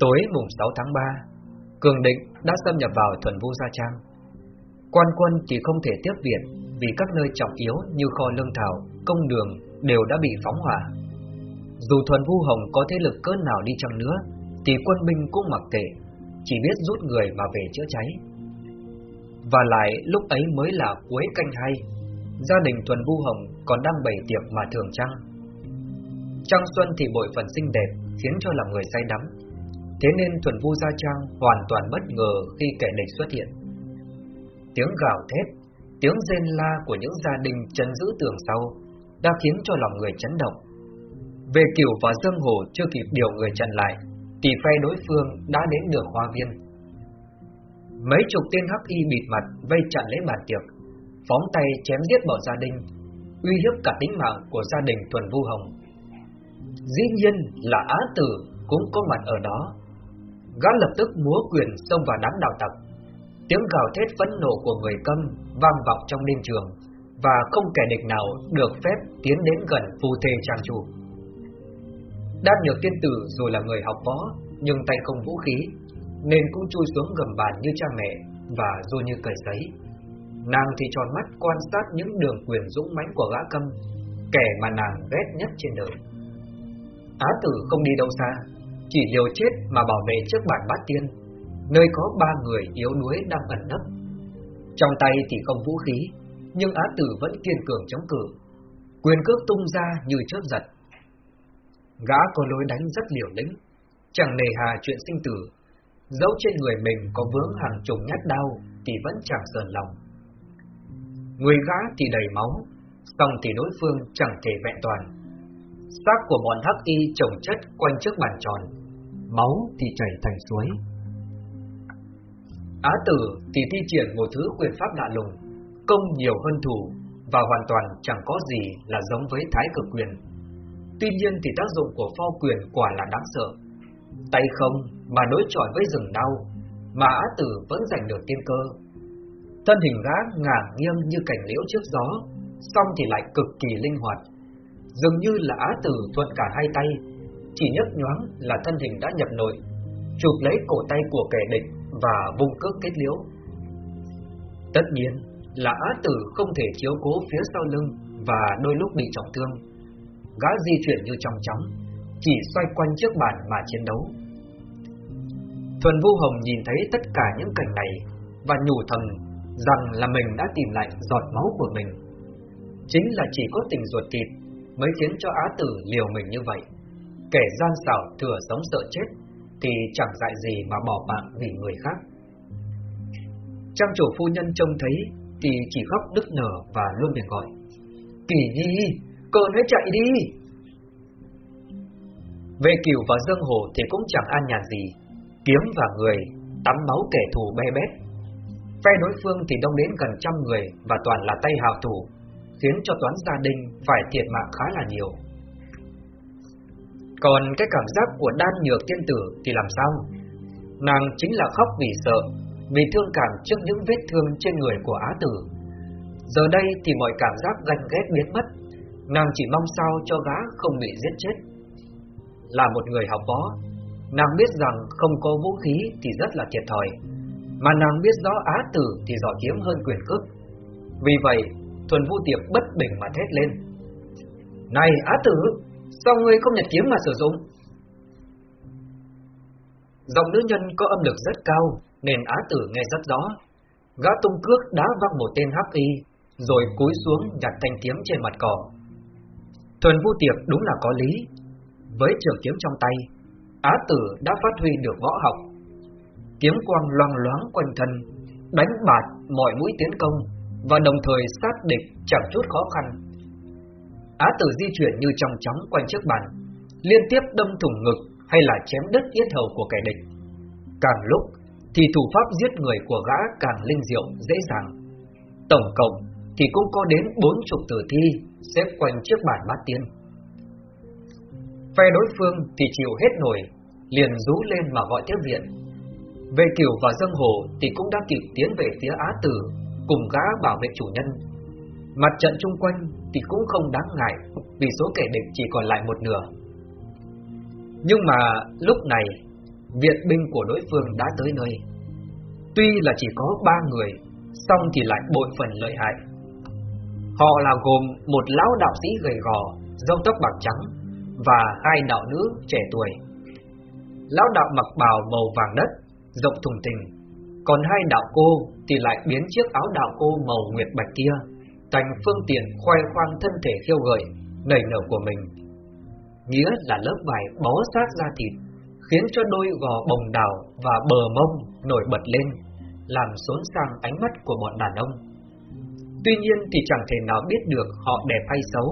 Tối mùng 6 tháng 3, Cường Định đã xâm nhập vào thuần vu Gia Trang. Quan quân thì không thể tiếp viện vì các nơi trọng yếu như kho lương thảo, công đường đều đã bị phóng hỏa. Dù thuần vu hồng có thế lực cỡ nào đi chăng nữa, thì quân binh cũng mặc kệ, chỉ biết rút người mà về chữa cháy. Và lại lúc ấy mới là cuối canh hay, gia đình thuần vu hồng còn đang bày tiệc mà thường trăng. Trăng xuân thì bội phần xinh đẹp khiến cho lòng người say đắm. Thế nên thuần vu gia trang hoàn toàn bất ngờ khi kẻ địch xuất hiện. Tiếng gào thét, tiếng rên la của những gia đình chấn giữ tường sau đã khiến cho lòng người chấn động. Về kiểu và Dương Hồ chưa kịp điều người chặn lại, thì phe đối phương đã đến được hoa viên. Mấy chục tên hắc y bịt mặt vây chặn lấy bàn tiệc, phóng tay chém giết bọn gia đình, uy hiếp cả tính mạng của gia đình Thuần Vu Hồng. Dĩ nhiên là Á Tử cũng có mặt ở đó. Gã lập tức múa quyền xông vào đám đạo tặc. Tiếng gào thét phẫn nộ của người câm vang vọng trong đêm trường và không kẻ địch nào được phép tiến đến gần phù thê trang chủ. Đan nhược tiên tử dù là người học võ nhưng tay không vũ khí nên cũng chui xuống gầm bàn như cha mẹ và run như cầy giấy. Nàng thì tròn mắt quan sát những đường quyền dũng mãnh của gã câm, kẻ mà nàng ghét nhất trên đời. Á tử không đi đâu xa, chỉ liều chết mà bảo vệ trước bản bát tiên, nơi có ba người yếu đuối đang ẩn nấp. Trong tay thì không vũ khí, nhưng Á tử vẫn kiên cường chống cự, quyền cước tung ra như chớp giật. Gã có lối đánh rất liều lĩnh, chẳng nề hà chuyện sinh tử, dẫu trên người mình có vướng hàng chục nhát đau thì vẫn chẳng sờn lòng. Người gã thì đầy máu, song thì đối phương chẳng thể vẹn toàn. Xác của bọn hắc y trồng chất quanh trước bàn tròn, máu thì chảy thành suối. Á tử thì thi triển một thứ quyền pháp lạ lùng, công nhiều hơn thủ và hoàn toàn chẳng có gì là giống với thái cực quyền. Tuy nhiên thì tác dụng của pho quyền quả là đáng sợ. Tay không mà đối chọi với rừng đau, mà Á tử vẫn giành được tiên cơ. Thân hình gã ngả nghiêng như cảnh liễu trước gió, song thì lại cực kỳ linh hoạt. Dường như là Á tử thuận cả hai tay, chỉ nhấp nhoáng là thân hình đã nhập nội, chụp lấy cổ tay của kẻ địch và vung cước kết liễu. Tất nhiên là Á tử không thể chiếu cố phía sau lưng và đôi lúc bị trọng thương. Gã di chuyển như trong chóng, chỉ xoay quanh trước bàn mà chiến đấu. Thuần Vu Hồng nhìn thấy tất cả những cảnh này và nhủ thầm rằng là mình đã tìm lại giọt máu của mình. Chính là chỉ có tình ruột thịt mới khiến cho Á Tử liều mình như vậy. Kẻ gian xảo thừa sống sợ chết thì chẳng dại gì mà bỏ mạng vì người khác. Trang chủ phu nhân trông thấy thì chỉ khóc đứt nở và luôn miệng gọi. Kỳ nhi, cơn hãy chạy đi! Về cửu và dương hồ thì cũng chẳng an nhàn gì, kiếm và người, tắm máu kẻ thù be bét. Phe đối phương thì đông đến gần trăm người và toàn là tay hào thủ, khiến cho toán gia đình phải thiệt mạng khá là nhiều. Còn cái cảm giác của đan nhược tiên tử thì làm sao? Nàng chính là khóc vì sợ, vì thương cảm trước những vết thương trên người của Á Tử. Giờ đây thì mọi cảm giác ganh ghét biến mất, nàng chỉ mong sao cho gã không bị giết chết. Là một người học võ, nàng biết rằng không có vũ khí thì rất là thiệt thòi, mà nàng biết rõ Á Tử thì giỏi kiếm hơn quyền cước. Vì vậy, Thuần Vu Tiệp bất bình mà thét lên. Này Á Tử, sao ngươi không nhặt kiếm mà sử dụng? Giọng nữ nhân có âm lực rất cao, nên Á Tử nghe rất rõ. Gã tung cước đá văng một tên hắc y, rồi cúi xuống nhặt thanh kiếm trên mặt cỏ. Thuần Vu Tiệp đúng là có lý. Với trường kiếm trong tay, Á Tử đã phát huy được võ học. Kiếm quang loang loáng quanh thân, đánh bạt mọi mũi tiến công và đồng thời sát địch chẳng chút khó khăn. Á Tử di chuyển như trong chóng quanh chiếc bàn, liên tiếp đâm thủng ngực hay là chém đứt yết hầu của kẻ địch. Càng lúc thì thủ pháp giết người của gã càng linh diệu, dễ dàng. Tổng cộng thì cũng có đến bốn chục tử thi xếp quanh chiếc bàn bát tiên. Phe đối phương thì chịu hết nổi, liền rú lên mà gọi tiếp viện. Về kiểu và dân Hồ thì cũng đã kịp tiến về phía Á Tử cùng gã bảo vệ chủ nhân. Mặt trận chung quanh thì cũng không đáng ngại vì số kẻ địch chỉ còn lại một nửa. Nhưng mà lúc này, viện binh của đối phương đã tới nơi. Tuy là chỉ có ba người, song thì lại bội phần lợi hại. Họ là gồm một lão đạo sĩ gầy gò, râu tóc bạc trắng và hai đạo nữ trẻ tuổi. Lão đạo mặc bào màu vàng đất, rộng thùng tình, còn hai đạo cô thì lại biến chiếc áo đạo cô màu nguyệt bạch kia thành phương tiện khoe khoang thân thể khiêu gợi, nảy nở của mình. Nghĩa là lớp vải bó sát da thịt, khiến cho đôi gò bồng đào và bờ mông nổi bật lên, làm xốn sang ánh mắt của bọn đàn ông. Tuy nhiên thì chẳng thể nào biết được họ đẹp hay xấu,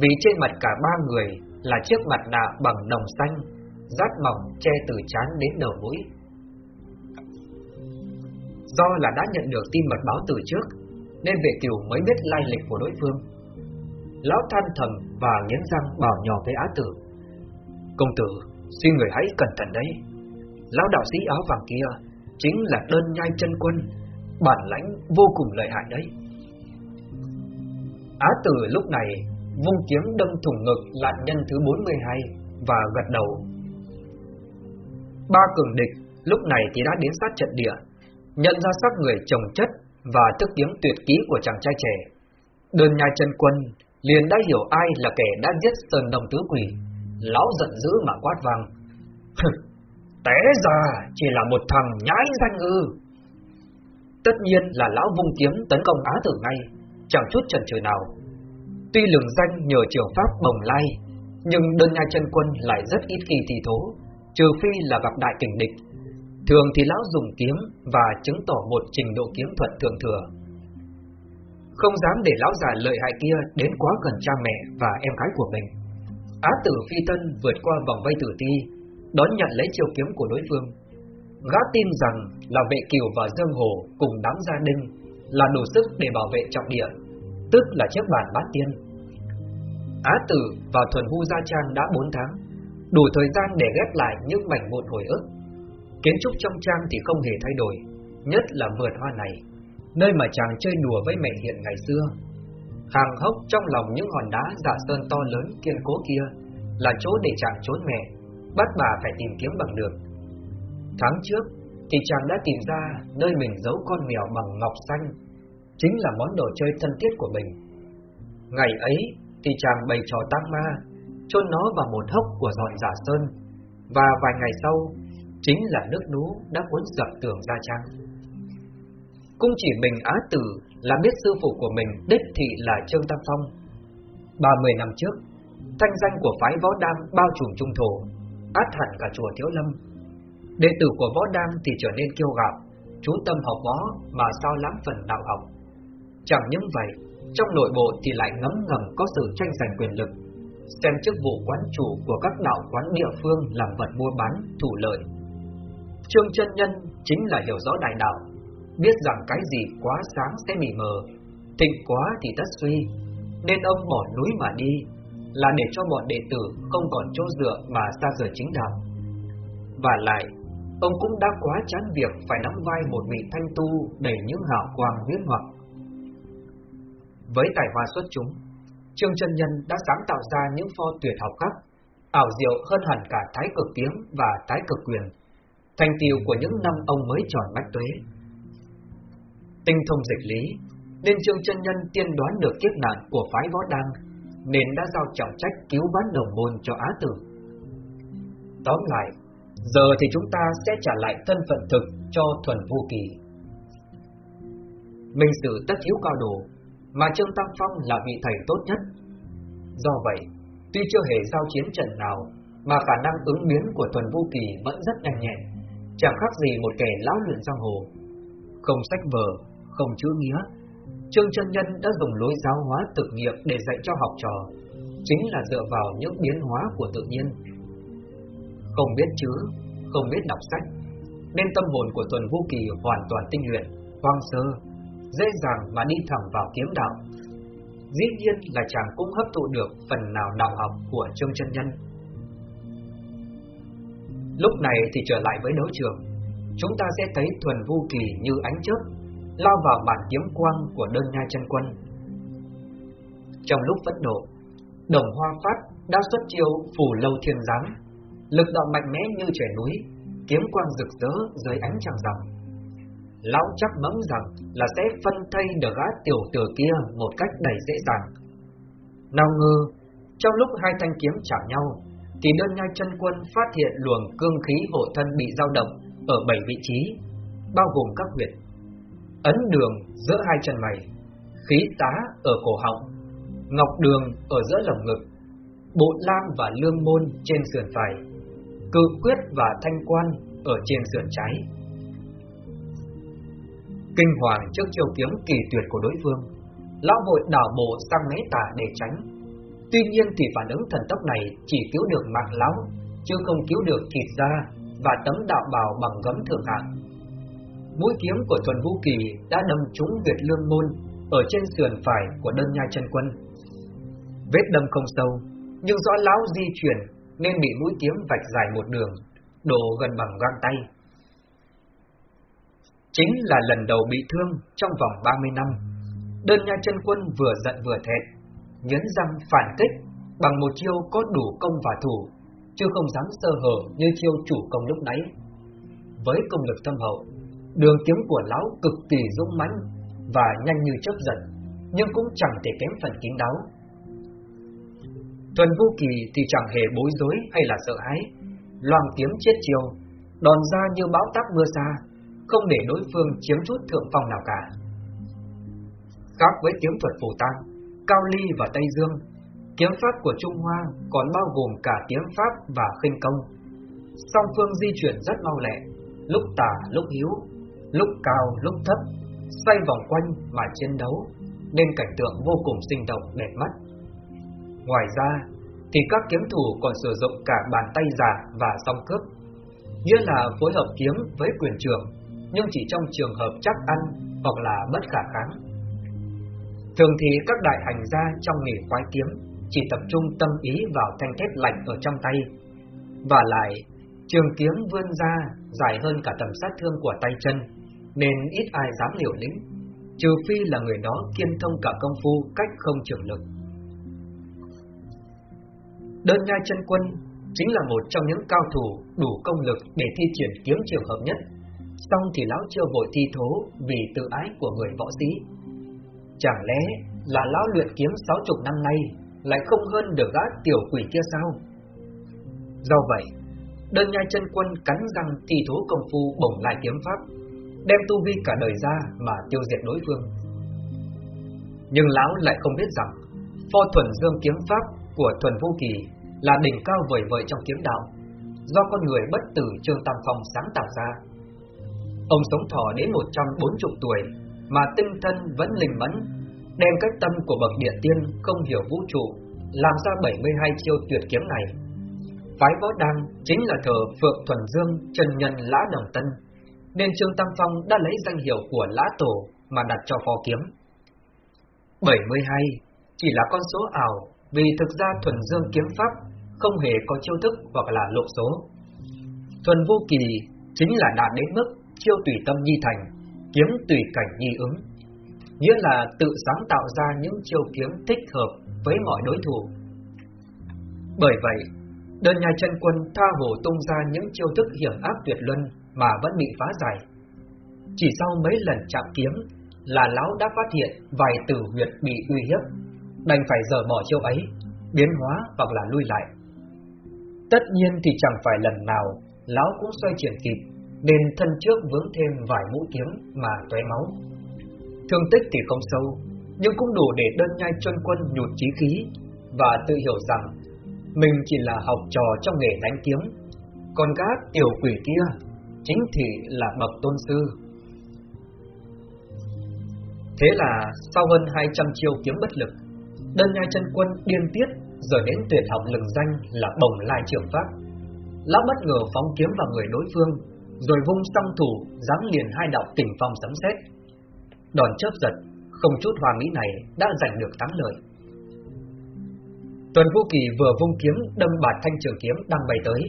vì trên mặt cả ba người là chiếc mặt nạ bằng nồng xanh, rát mỏng che từ trán đến đầu mũi. Do là đã nhận được tin mật báo từ trước, nên vệ kiều mới biết lai lịch của đối phương. Lão than thầm và nghiến răng bảo nhỏ với Á Tử. Công tử, xin người hãy cẩn thận đấy. Lão đạo sĩ áo vàng kia chính là đơn nhai chân quân, bản lãnh vô cùng lợi hại đấy. Á Tử lúc này vung kiếm đâm thủng ngực nạn nhân thứ 42 và gật đầu. Ba cường địch lúc này thì đã đến sát trận địa, nhận ra sắc người chồng chất và thức tiếng tuyệt ký của chàng trai trẻ. Đơn nha chân quân liền đã hiểu ai là kẻ đã giết Sơn Đồng Tứ Quỷ. Lão giận dữ mà quát vang. Té ra chỉ là một thằng nhái danh ư. Tất nhiên là lão vung kiếm tấn công Á Tử ngay, chẳng chút chần chừ nào. Tuy lường danh nhờ triều pháp bồng lai, nhưng đơn nha chân quân lại rất ít kỳ thị thố, trừ phi là gặp đại kình địch. Thường thì lão dùng kiếm và chứng tỏ một trình độ kiếm thuật thường thừa. Không dám để lão già lợi hại kia đến quá gần cha mẹ và em gái của mình. Á tử phi tân vượt qua vòng vây tử ti, đón nhận lấy chiêu kiếm của đối phương. Gã tin rằng là vệ kiều và dương hồ cùng đám gia đình là đủ sức để bảo vệ trọng địa, tức là chiếc bản bát tiên. Á tử và thuần hu gia trang đã 4 tháng, đủ thời gian để ghép lại những mảnh vụn hồi ức. Kiến trúc trong trang thì không hề thay đổi, nhất là vườn hoa này nơi mà chàng chơi đùa với mẹ hiện ngày xưa. Hàng hốc trong lòng những hòn đá giả sơn to lớn kiên cố kia là chỗ để chàng trốn mẹ, bắt bà phải tìm kiếm bằng được. Tháng trước thì chàng đã tìm ra nơi mình giấu con mèo bằng ngọc xanh, chính là món đồ chơi thân thiết của mình. Ngày ấy thì chàng bày trò tăng ma, chôn nó vào một hốc của dọn giả sơn, và vài ngày sau chính là nước nú đã cuốn dập tường ra trang. Cũng chỉ mình Á Tử là biết sư phụ của mình đích thị là Trương Tam Phong. 30 năm trước, thanh danh của phái võ đam bao trùm trung thổ, át hẳn cả chùa Thiếu Lâm. Đệ tử của võ đam thì trở nên kiêu gạo, chú tâm học võ mà sao lãng phần đạo học. Chẳng những vậy, trong nội bộ thì lại ngấm ngầm có sự tranh giành quyền lực, xem chức vụ quán chủ của các đạo quán địa phương làm vật mua bán, thủ lợi. Trương chân nhân chính là hiểu rõ đại đạo, biết rằng cái gì quá sáng sẽ bị mờ, thịnh quá thì tất suy, nên ông bỏ núi mà đi, là để cho bọn đệ tử không còn chỗ dựa mà xa rời chính đạo. Và lại, ông cũng đã quá chán việc phải nắm vai một vị thanh tu đầy những hào quang huyết hoặc. Với tài hoa xuất chúng, Trương chân Nhân đã sáng tạo ra những pho tuyệt học khác, ảo diệu hơn hẳn cả thái cực tiếng và thái cực quyền, thành tiệu của những năm ông mới tròn bách tuế tinh thông dịch lý, nên Trương chân Nhân tiên đoán được kiếp nạn của phái võ đăng, nên đã giao trọng trách cứu bán đồng môn cho Á Tử. Tóm lại, giờ thì chúng ta sẽ trả lại thân phận thực cho thuần vô kỳ. Minh sử tất hiếu cao đồ, mà Trương Tam Phong là vị thầy tốt nhất. Do vậy, tuy chưa hề giao chiến trận nào, mà khả năng ứng biến của thuần vô kỳ vẫn rất nhanh nhẹn, chẳng khác gì một kẻ lão luyện giang hồ. Không sách vở, không chữ nghĩa, Trương chân Nhân đã dùng lối giáo hóa thực nghiệm để dạy cho học trò, chính là dựa vào những biến hóa của tự nhiên. Không biết chữ, không biết đọc sách, nên tâm hồn của Tuần Vũ Kỳ hoàn toàn tinh luyện, hoang sơ, dễ dàng mà đi thẳng vào kiếm đạo. Dĩ nhiên là chàng cũng hấp thụ được phần nào đạo học của Trương chân Nhân. Lúc này thì trở lại với đấu trường, chúng ta sẽ thấy Thuần Vu Kỳ như ánh chớp lao vào bản kiếm quang của đơn nha chân quân. Trong lúc phẫn nộ, đồng hoa phát đã xuất chiêu phủ lâu thiên giáng, lực đạo mạnh mẽ như trẻ núi, kiếm quang rực rỡ dưới ánh trăng rằm. Lão chắc mẫm rằng là sẽ phân thay được gã tiểu tử kia một cách đầy dễ dàng. Nào ngờ, trong lúc hai thanh kiếm chạm nhau, thì đơn nhai chân quân phát hiện luồng cương khí hộ thân bị dao động ở bảy vị trí, bao gồm các huyệt. Ấn đường giữa hai chân mày, khí tá ở cổ họng, ngọc đường ở giữa lồng ngực, bộ lam và lương môn trên sườn phải, cự quyết và thanh quan ở trên sườn trái. Kinh hoàng trước chiêu kiếm kỳ tuyệt của đối phương, lão vội đảo bộ sang né tả để tránh. Tuy nhiên thì phản ứng thần tốc này chỉ cứu được mạng lão, chứ không cứu được thịt da và tấm đạo bào bằng gấm thượng hạng. Mũi kiếm của Thuần Vũ Kỳ đã đâm trúng Việt Lương Môn ở trên sườn phải của đơn nhai chân quân. Vết đâm không sâu, nhưng do lão di chuyển nên bị mũi kiếm vạch dài một đường, đổ gần bằng găng tay. Chính là lần đầu bị thương trong vòng 30 năm. Đơn nha chân quân vừa giận vừa thẹn, nhấn răng phản kích bằng một chiêu có đủ công và thủ, chứ không dám sơ hở như chiêu chủ công lúc nãy. Với công lực thâm hậu, đường kiếm của lão cực kỳ dũng mãnh và nhanh như chớp giật, nhưng cũng chẳng thể kém phần kín đáo. Tuần Vũ Kỳ thì chẳng hề bối rối hay là sợ hãi, loang kiếm chết chiêu, đòn ra như bão táp mưa xa, không để đối phương chiếm chút thượng phong nào cả. Khác với kiếm thuật phù tang, Cao Ly và Tây Dương, kiếm pháp của Trung Hoa còn bao gồm cả kiếm pháp và khinh công. Song phương di chuyển rất mau lẹ, lúc tả lúc hiếu, lúc cao lúc thấp, xoay vòng quanh mà chiến đấu, nên cảnh tượng vô cùng sinh động đẹp mắt. Ngoài ra, thì các kiếm thủ còn sử dụng cả bàn tay giả và song cướp, nghĩa là phối hợp kiếm với quyền trường, nhưng chỉ trong trường hợp chắc ăn hoặc là bất khả kháng. Thường thì các đại hành gia trong nghề quái kiếm chỉ tập trung tâm ý vào thanh thép lạnh ở trong tay, và lại trường kiếm vươn ra dài hơn cả tầm sát thương của tay chân, nên ít ai dám liều lĩnh, trừ phi là người đó kiên thông cả công phu cách không trường lực. Đơn nhai chân quân chính là một trong những cao thủ đủ công lực để thi triển kiếm trường hợp nhất. Xong thì lão chưa vội thi thố vì tự ái của người võ sĩ. Chẳng lẽ là lão luyện kiếm sáu chục năm nay lại không hơn được gã tiểu quỷ kia sao? Do vậy, đơn nhai chân quân cắn răng thi thố công phu bổng lại kiếm pháp, đem tu vi cả đời ra mà tiêu diệt đối phương. Nhưng lão lại không biết rằng, pho thuần dương kiếm pháp của Thuần Vũ Kỳ là đỉnh cao vời vợi trong kiếm đạo, do con người bất tử Trương Tam Phong sáng tạo ra. Ông sống thọ đến 140 tuổi mà tinh thân vẫn linh mẫn, đem cách tâm của bậc địa tiên không hiểu vũ trụ, làm ra 72 chiêu tuyệt kiếm này. Phái võ đăng chính là thờ Phượng Thuần Dương Trần Nhân Lã Đồng Tân, nên Trương Tam Phong đã lấy danh hiệu của Lã Tổ mà đặt cho phò kiếm. 72 chỉ là con số ảo vì thực ra thuần dương kiếm pháp không hề có chiêu thức hoặc là lộ số. Thuần vô kỳ chính là đạt đến mức chiêu tùy tâm nhi thành, kiếm tùy cảnh nhi ứng. Nghĩa là tự sáng tạo ra những chiêu kiếm thích hợp với mọi đối thủ. Bởi vậy, đơn nhà chân quân tha hồ tung ra những chiêu thức hiểm ác tuyệt luân mà vẫn bị phá giải. Chỉ sau mấy lần chạm kiếm là lão đã phát hiện vài tử huyệt bị uy hiếp đành phải dở bỏ chiêu ấy, biến hóa hoặc là lui lại. Tất nhiên thì chẳng phải lần nào lão cũng xoay chuyển kịp, nên thân trước vướng thêm vài mũi kiếm mà tóe máu. Thương tích thì không sâu, nhưng cũng đủ để đơn nhai chân quân nhụt chí khí và tự hiểu rằng mình chỉ là học trò trong nghề đánh kiếm, còn các tiểu quỷ kia chính thì là bậc tôn sư. Thế là sau hơn 200 chiêu kiếm bất lực, Đơn nhai chân quân điên tiết Rồi đến tuyệt học lừng danh là bồng lai trưởng pháp Lão bất ngờ phóng kiếm vào người đối phương rồi vung song thủ giáng liền hai đạo kình phong sấm sét. Đòn chớp giật Không chút hoa mỹ này đã giành được thắng lợi Tuần Vũ Kỳ vừa vung kiếm đâm bạt thanh trường kiếm đang bay tới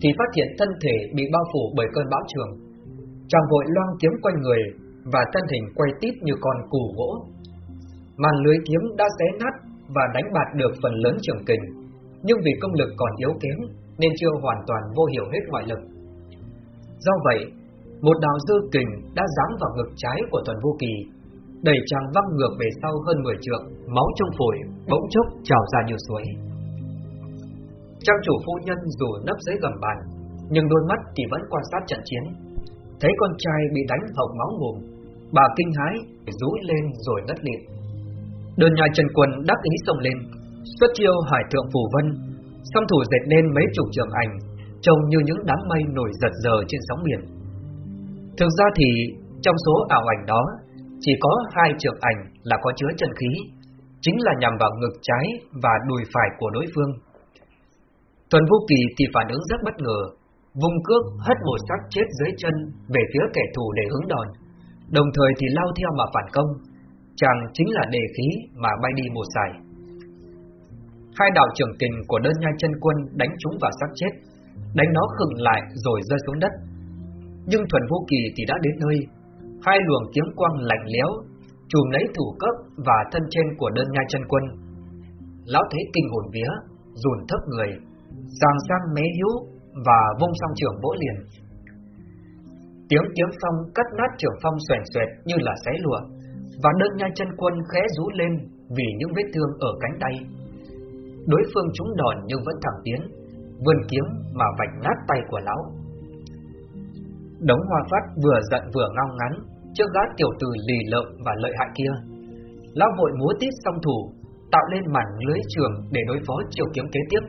Thì phát hiện thân thể bị bao phủ bởi cơn bão trường Chàng vội loang kiếm quanh người Và thân hình quay tít như con củ gỗ màn lưới kiếm đã xé nát và đánh bạt được phần lớn trường kình, nhưng vì công lực còn yếu kém nên chưa hoàn toàn vô hiệu hết ngoại lực. Do vậy, một đạo dư kình đã giáng vào ngực trái của Tuần Vô Kỳ, đẩy chàng văng ngược về sau hơn 10 trượng, máu trong phổi bỗng chốc trào ra như suối. Trang chủ phu nhân dù nấp dưới gầm bàn, nhưng đôi mắt thì vẫn quan sát trận chiến. Thấy con trai bị đánh hộc máu mồm, bà kinh hãi, rúi lên rồi ngất lịm. Đơn nhà Trần Quân đắc ý xông lên, xuất chiêu hải thượng phù vân, song thủ dệt lên mấy chục trường ảnh, trông như những đám mây nổi giật giờ trên sóng biển. Thực ra thì trong số ảo ảnh đó, chỉ có hai trường ảnh là có chứa chân khí, chính là nhằm vào ngực trái và đùi phải của đối phương. Tuần Vũ Kỳ thì phản ứng rất bất ngờ, vung cước hất một xác chết dưới chân về phía kẻ thù để hướng đòn, đồng thời thì lao theo mà phản công. Chàng chính là đề khí mà bay đi một giải. Hai đạo trưởng kình của đơn nhai chân quân đánh chúng vào xác chết, đánh nó khựng lại rồi rơi xuống đất. Nhưng Thuần Vô Kỳ thì đã đến nơi, hai luồng kiếm quang lạnh lẽo chùm lấy thủ cấp và thân trên của đơn nhai chân quân. Lão thấy kinh hồn vía, rùn thấp người, giang sang mé hiếu và vung song trường vỗ liền. Tiếng kiếm phong cắt nát trường phong xoèn xoẹt như là xé lụa, và đơn nhai chân quân khẽ rú lên vì những vết thương ở cánh tay. Đối phương trúng đòn nhưng vẫn thẳng tiến, vươn kiếm mà vạch nát tay của lão. Đống hoa phát vừa giận vừa ngao ngắn trước gã tiểu tử lì lợm và lợi hại kia. Lão vội múa tít song thủ, tạo lên màn lưới trường để đối phó chiều kiếm kế tiếp.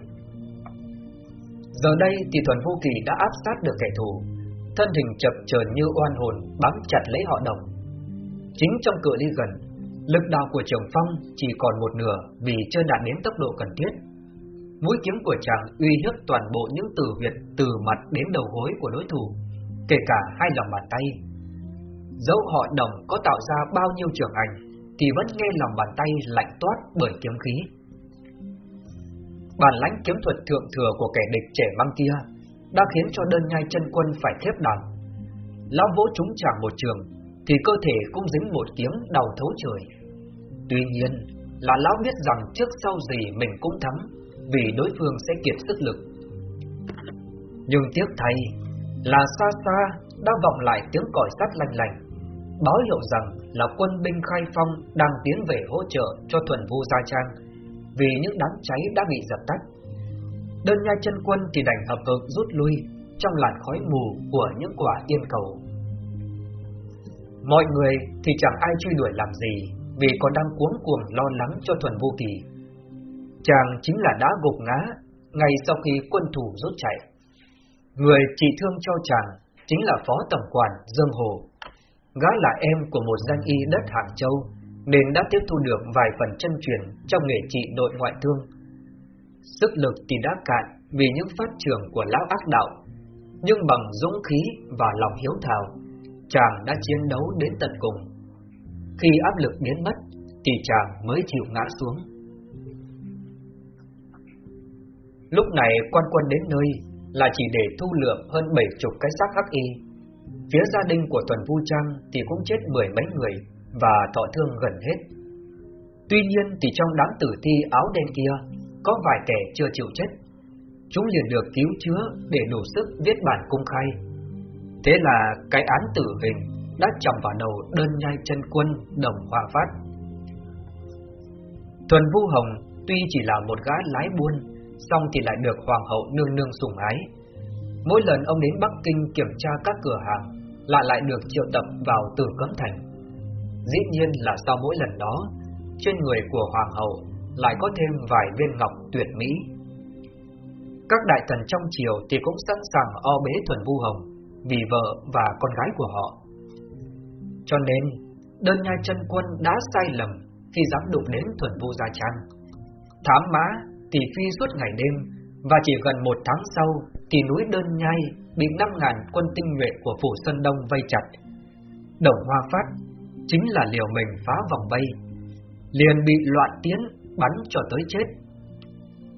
Giờ đây thì Thuần Vô Kỳ đã áp sát được kẻ thù, thân hình chập chờn như oan hồn bám chặt lấy họ đồng. Chính trong cự ly gần, lực đào của Trường Phong chỉ còn một nửa vì chưa đạt đến tốc độ cần thiết. Mũi kiếm của chàng uy hiếp toàn bộ những tử huyệt từ mặt đến đầu gối của đối thủ, kể cả hai lòng bàn tay. Dẫu họ đồng có tạo ra bao nhiêu trường ảnh, thì vẫn nghe lòng bàn tay lạnh toát bởi kiếm khí. Bản lãnh kiếm thuật thượng thừa của kẻ địch trẻ băng kia đã khiến cho đơn nhai chân quân phải khép đòn. Lão vỗ chúng chàng một trường, thì cơ thể cũng dính một kiếm đầu thấu trời. Tuy nhiên, là lão biết rằng trước sau gì mình cũng thắng, vì đối phương sẽ kiệt sức lực. Nhưng tiếc thay, là xa xa đã vọng lại tiếng còi sắt lanh lành, báo hiệu rằng là quân binh khai phong đang tiến về hỗ trợ cho thuần vu gia trang, vì những đám cháy đã bị dập tắt. Đơn nha chân quân thì đành hợp hợp rút lui trong làn khói mù của những quả yên cầu. Mọi người thì chẳng ai truy đuổi làm gì vì còn đang cuống cuồng lo lắng cho thuần vô kỳ. Chàng chính là đã gục ngã ngay sau khi quân thủ rút chạy. Người trị thương cho chàng chính là phó tổng quản Dương Hồ. Gã là em của một danh y đất Hàng Châu nên đã tiếp thu được vài phần chân truyền trong nghề trị nội ngoại thương. Sức lực thì đã cạn vì những phát triển của lão ác đạo, nhưng bằng dũng khí và lòng hiếu thảo, chàng đã chiến đấu đến tận cùng. Khi áp lực biến mất, thì chàng mới chịu ngã xuống. Lúc này quan quân đến nơi là chỉ để thu lượm hơn bảy chục cái xác hắc y. Phía gia đình của Tuần Vu Trang thì cũng chết mười mấy người và thọ thương gần hết. Tuy nhiên thì trong đám tử thi áo đen kia có vài kẻ chưa chịu chết. Chúng liền được cứu chữa để đủ sức viết bản công khai. Thế là cái án tử hình đã chồng vào đầu đơn nhai chân quân đồng hòa phát. Tuần Vu Hồng tuy chỉ là một gã lái buôn, xong thì lại được hoàng hậu nương nương sủng ái. Mỗi lần ông đến Bắc Kinh kiểm tra các cửa hàng, lại lại được triệu tập vào Tử Cấm Thành. Dĩ nhiên là sau mỗi lần đó, trên người của hoàng hậu lại có thêm vài viên ngọc tuyệt mỹ. Các đại thần trong triều thì cũng sẵn sàng o bế Thuần Vu Hồng vì vợ và con gái của họ. Cho nên, đơn nhai chân quân đã sai lầm khi dám đụng đến Thuần Vu Gia Trang. Thám mã tỷ phi suốt ngày đêm, và chỉ gần một tháng sau thì núi đơn nhai bị năm ngàn quân tinh nhuệ của phủ Sơn Đông vây chặt. Đồng Hoa Phát chính là liều mình phá vòng vây, liền bị loạn tiến bắn cho tới chết.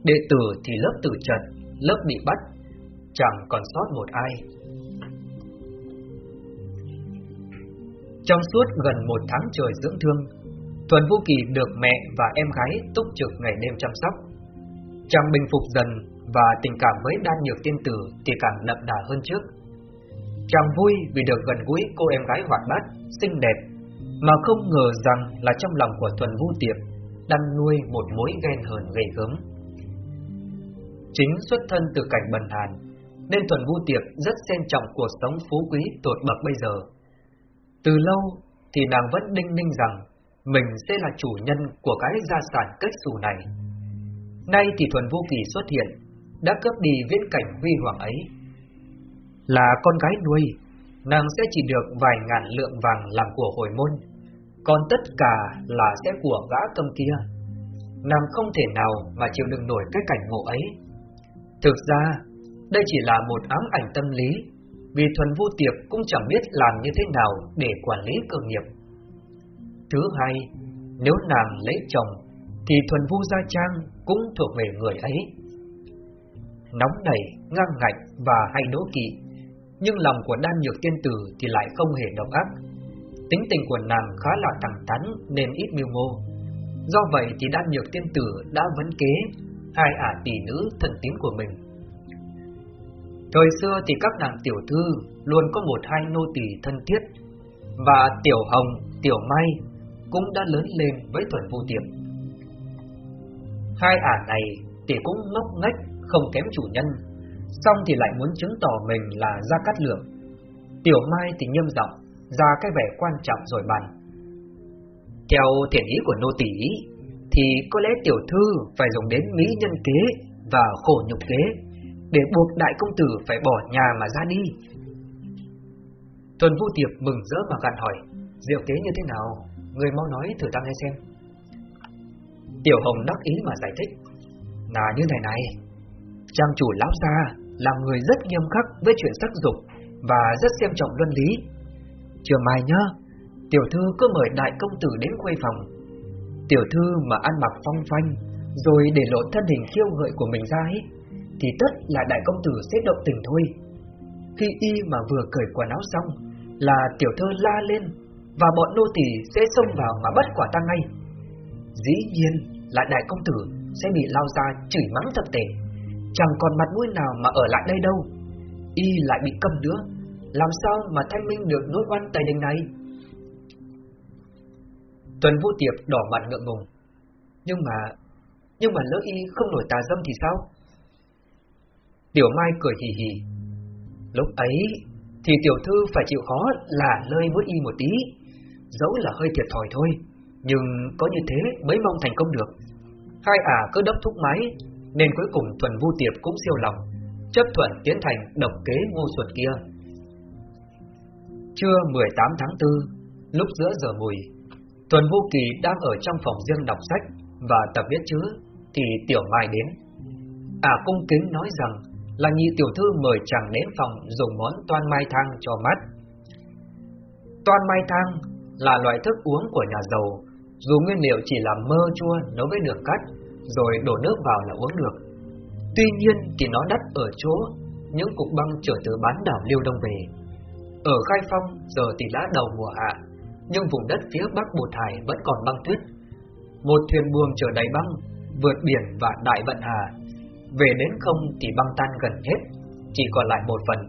Đệ tử thì lớp tử trận, lớp bị bắt, chẳng còn sót một ai. Trong suốt gần một tháng trời dưỡng thương, Thuần Vũ Kỳ được mẹ và em gái túc trực ngày đêm chăm sóc. Chàng bình phục dần và tình cảm với đan nhược tiên tử thì càng đậm đà hơn trước. Chàng vui vì được gần gũi cô em gái hoạt bát, xinh đẹp, mà không ngờ rằng là trong lòng của Thuần Vu Tiệp đang nuôi một mối ghen hờn gây gớm. Chính xuất thân từ cảnh bần hàn, nên Thuần Vu Tiệp rất xem trọng cuộc sống phú quý tột bậc bây giờ. Từ lâu thì nàng vẫn đinh ninh rằng mình sẽ là chủ nhân của cái gia sản kết xù này. Nay thì Thuần vô Kỳ xuất hiện, đã cướp đi viễn cảnh huy hoàng ấy. Là con gái nuôi, nàng sẽ chỉ được vài ngàn lượng vàng làm của hồi môn, còn tất cả là sẽ của gã cầm kia. Nàng không thể nào mà chịu đựng nổi cái cảnh ngộ ấy. Thực ra, đây chỉ là một ám ảnh tâm lý, vì Thuần vô Tiệp cũng chẳng biết làm như thế nào để quản lý cơ nghiệp. Thứ hai, nếu nàng lấy chồng, thì Thuần Vu Gia Trang cũng thuộc về người ấy. Nóng nảy, ngang ngạnh và hay đố kỵ, nhưng lòng của đan nhược tiên tử thì lại không hề độc ác. Tính tình của nàng khá là thẳng thắn nên ít mưu mô. Do vậy thì đan nhược tiên tử đã vấn kế hai ả tỷ nữ thần tín của mình. Thời xưa thì các nàng tiểu thư luôn có một hai nô tỳ thân thiết, và tiểu hồng, tiểu mai cũng đã lớn lên với thuần vô tiệp. Hai ả này thì cũng ngốc nghếch không kém chủ nhân, xong thì lại muốn chứng tỏ mình là Gia Cát Lượng. Tiểu Mai thì nghiêm giọng, ra cái vẻ quan trọng rồi bàn. Theo thiện ý của nô tỳ thì có lẽ tiểu thư phải dùng đến mỹ nhân kế và khổ nhục kế để buộc đại công tử phải bỏ nhà mà ra đi. Tuần Vu Tiệp mừng rỡ mà gặn hỏi, diệu kế như thế nào? Người mau nói thử ta nghe xem. Tiểu Hồng đắc ý mà giải thích, là như này này, trang chủ lão gia là người rất nghiêm khắc với chuyện sắc dục và rất xem trọng luân lý. Chưa mai nhá, tiểu thư cứ mời đại công tử đến khuê phòng. Tiểu thư mà ăn mặc phong phanh, rồi để lộ thân hình khiêu gợi của mình ra ấy, thì tất là đại công tử sẽ động tình thôi. Khi y mà vừa cởi quần áo xong, là tiểu thư la lên, và bọn nô tỳ sẽ xông vào mà bắt quả tang ngay. Dĩ nhiên là đại công tử sẽ bị lao ra chửi mắng thật tệ, chẳng còn mặt mũi nào mà ở lại đây đâu. Y lại bị cầm nữa, làm sao mà thanh minh được nỗi oan tài đình này? Tuần Vũ Tiệp đỏ mặt ngượng ngùng. Nhưng mà, nhưng mà lỡ y không nổi tà dâm thì sao? Tiểu Mai cười hì hì. Lúc ấy thì tiểu thư phải chịu khó là lơi với y một tí, dẫu là hơi thiệt thòi thôi, nhưng có như thế mới mong thành công được. Hai ả cứ đốc thúc máy, nên cuối cùng Thuần Vu Tiệp cũng siêu lòng, chấp thuận tiến thành độc kế ngu xuẩn kia. Trưa 18 tháng 4, lúc giữa giờ mùi, Tuần Vô Kỳ đang ở trong phòng riêng đọc sách và tập viết chữ, thì Tiểu Mai đến. À cung kính nói rằng là nhị tiểu thư mời chàng đến phòng dùng món toan mai thang cho mắt. Toan mai thang là loại thức uống của nhà giàu, dù nguyên liệu chỉ là mơ chua nấu với đường cắt, rồi đổ nước vào là uống được. Tuy nhiên thì nó đắt ở chỗ những cục băng trở từ bán đảo Liêu Đông về. Ở Khai Phong giờ thì đã đầu mùa hạ, nhưng vùng đất phía bắc Bột Hải vẫn còn băng tuyết. Một thuyền buồm chở đầy băng, vượt biển và đại vận hà. Về đến không thì băng tan gần hết, chỉ còn lại một phần.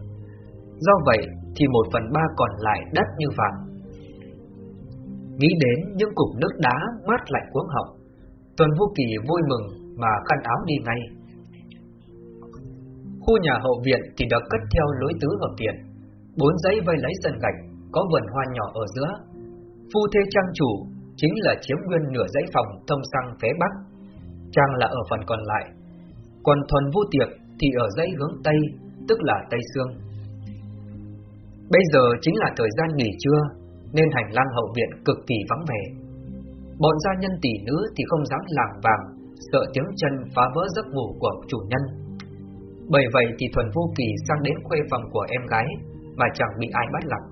Do vậy thì một phần ba còn lại đất như vàng. Nghĩ đến những cục nước đá mát lạnh cuống họng, Tuần Vô Kỳ vui mừng mà khăn áo đi ngay. Khu nhà hậu viện thì được cất theo lối tứ hợp viện, bốn dãy vây lấy sân gạch, có vườn hoa nhỏ ở giữa. Phu thê trang chủ chính là chiếm nguyên nửa dãy phòng thông sang phía bắc, trang là ở phần còn lại. Còn thuần vô tiệp thì ở dãy hướng tây, tức là tây xương. Bây giờ chính là thời gian nghỉ trưa, nên hành lang hậu viện cực kỳ vắng vẻ. Bọn gia nhân tỷ nữ thì không dám làm vàng, sợ tiếng chân phá vỡ giấc ngủ của chủ nhân. Bởi vậy thì Thuần Vô Kỳ sang đến khuê phòng của em gái mà chẳng bị ai bắt lặng.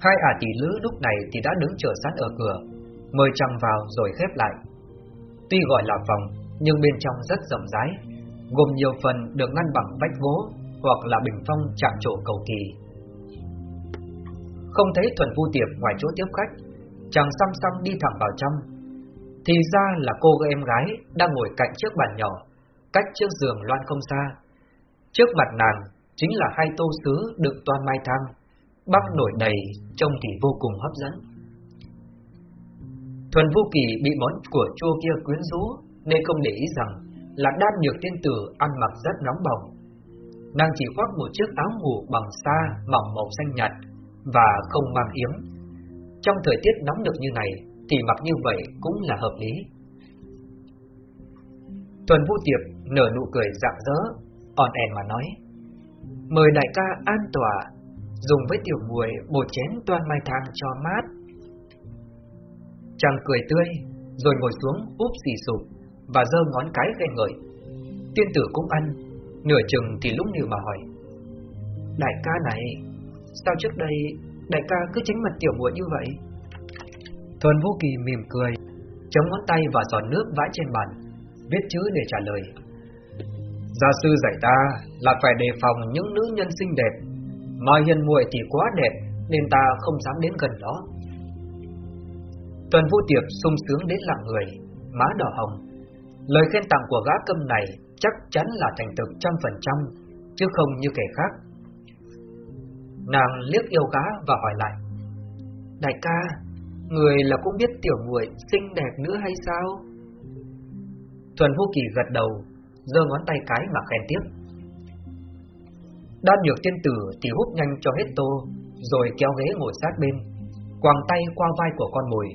Hai ả tỷ nữ lúc này thì đã đứng chờ sẵn ở cửa, mời chàng vào rồi khép lại. Tuy gọi là phòng, nhưng bên trong rất rộng rãi, gồm nhiều phần được ngăn bằng vách gỗ hoặc là bình phong chạm trổ cầu kỳ. Không thấy Thuần Vu Tiệp ngoài chỗ tiếp khách, chàng xăm xăm đi thẳng vào trong. Thì ra là cô em gái đang ngồi cạnh chiếc bàn nhỏ, cách chiếc giường loan không xa. Trước mặt nàng chính là hai tô sứ đựng toàn mai thang, bắc nổi đầy, trông thì vô cùng hấp dẫn. Thuần vu Kỳ bị món của chua kia quyến rũ, nên không để ý rằng là đan nhược tiên tử ăn mặc rất nóng bỏng. Nàng chỉ khoác một chiếc áo ngủ bằng sa mỏng màu xanh nhạt và không mang yếm. Trong thời tiết nóng được như này thì mặc như vậy cũng là hợp lý. tuần Vũ Tiệp nở nụ cười rạng rỡ, on ẻn mà nói: "Mời đại ca an tòa, dùng với tiểu muội bồ chén toan mai thang cho mát." Chàng cười tươi, rồi ngồi xuống úp xì sụp và giơ ngón cái khen ngợi. Tiên tử cũng ăn, nửa chừng thì lúc nhiều mà hỏi. Đại ca này, sao trước đây đại ca cứ tránh mặt tiểu muội như vậy? Thuần Vũ Kỳ mỉm cười, chống ngón tay và giọt nước vãi trên bàn, viết chữ để trả lời. Gia sư dạy ta là phải đề phòng những nữ nhân xinh đẹp, mà hiền muội thì quá đẹp nên ta không dám đến gần đó. Tuần Vũ Tiệp sung sướng đến lặng người, má đỏ hồng. Lời khen tặng của gã câm này chắc chắn là thành thực trăm phần trăm, chứ không như kẻ khác. Nàng liếc yêu cá và hỏi lại. Đại ca, người là cũng biết tiểu muội xinh đẹp nữa hay sao? Thuần vô Kỳ gật đầu, giơ ngón tay cái mà khen tiếp. Đan nhược tiên tử thì hút nhanh cho hết tô, rồi kéo ghế ngồi sát bên, quàng tay qua vai của con mồi.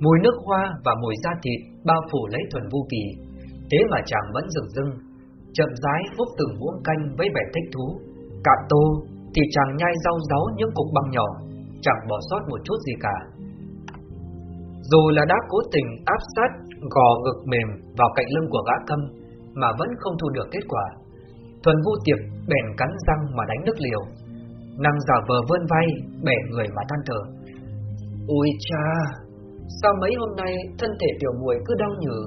Mùi nước hoa và mùi da thịt bao phủ lấy thuần vô kỳ, thế mà chàng vẫn dừng dưng, chậm rãi hút từng muỗng canh với vẻ thích thú. Cạn tô thì chàng nhai rau ráu những cục băng nhỏ, chẳng bỏ sót một chút gì cả. Dù là đã cố tình áp sát gò ngực mềm vào cạnh lưng của gã câm mà vẫn không thu được kết quả. Thuần Vu Tiệp bèn cắn răng mà đánh nước liều. Nàng giả vờ vươn vai, bẻ người mà than thở. Ôi cha, sao mấy hôm nay thân thể tiểu muội cứ đau nhừ?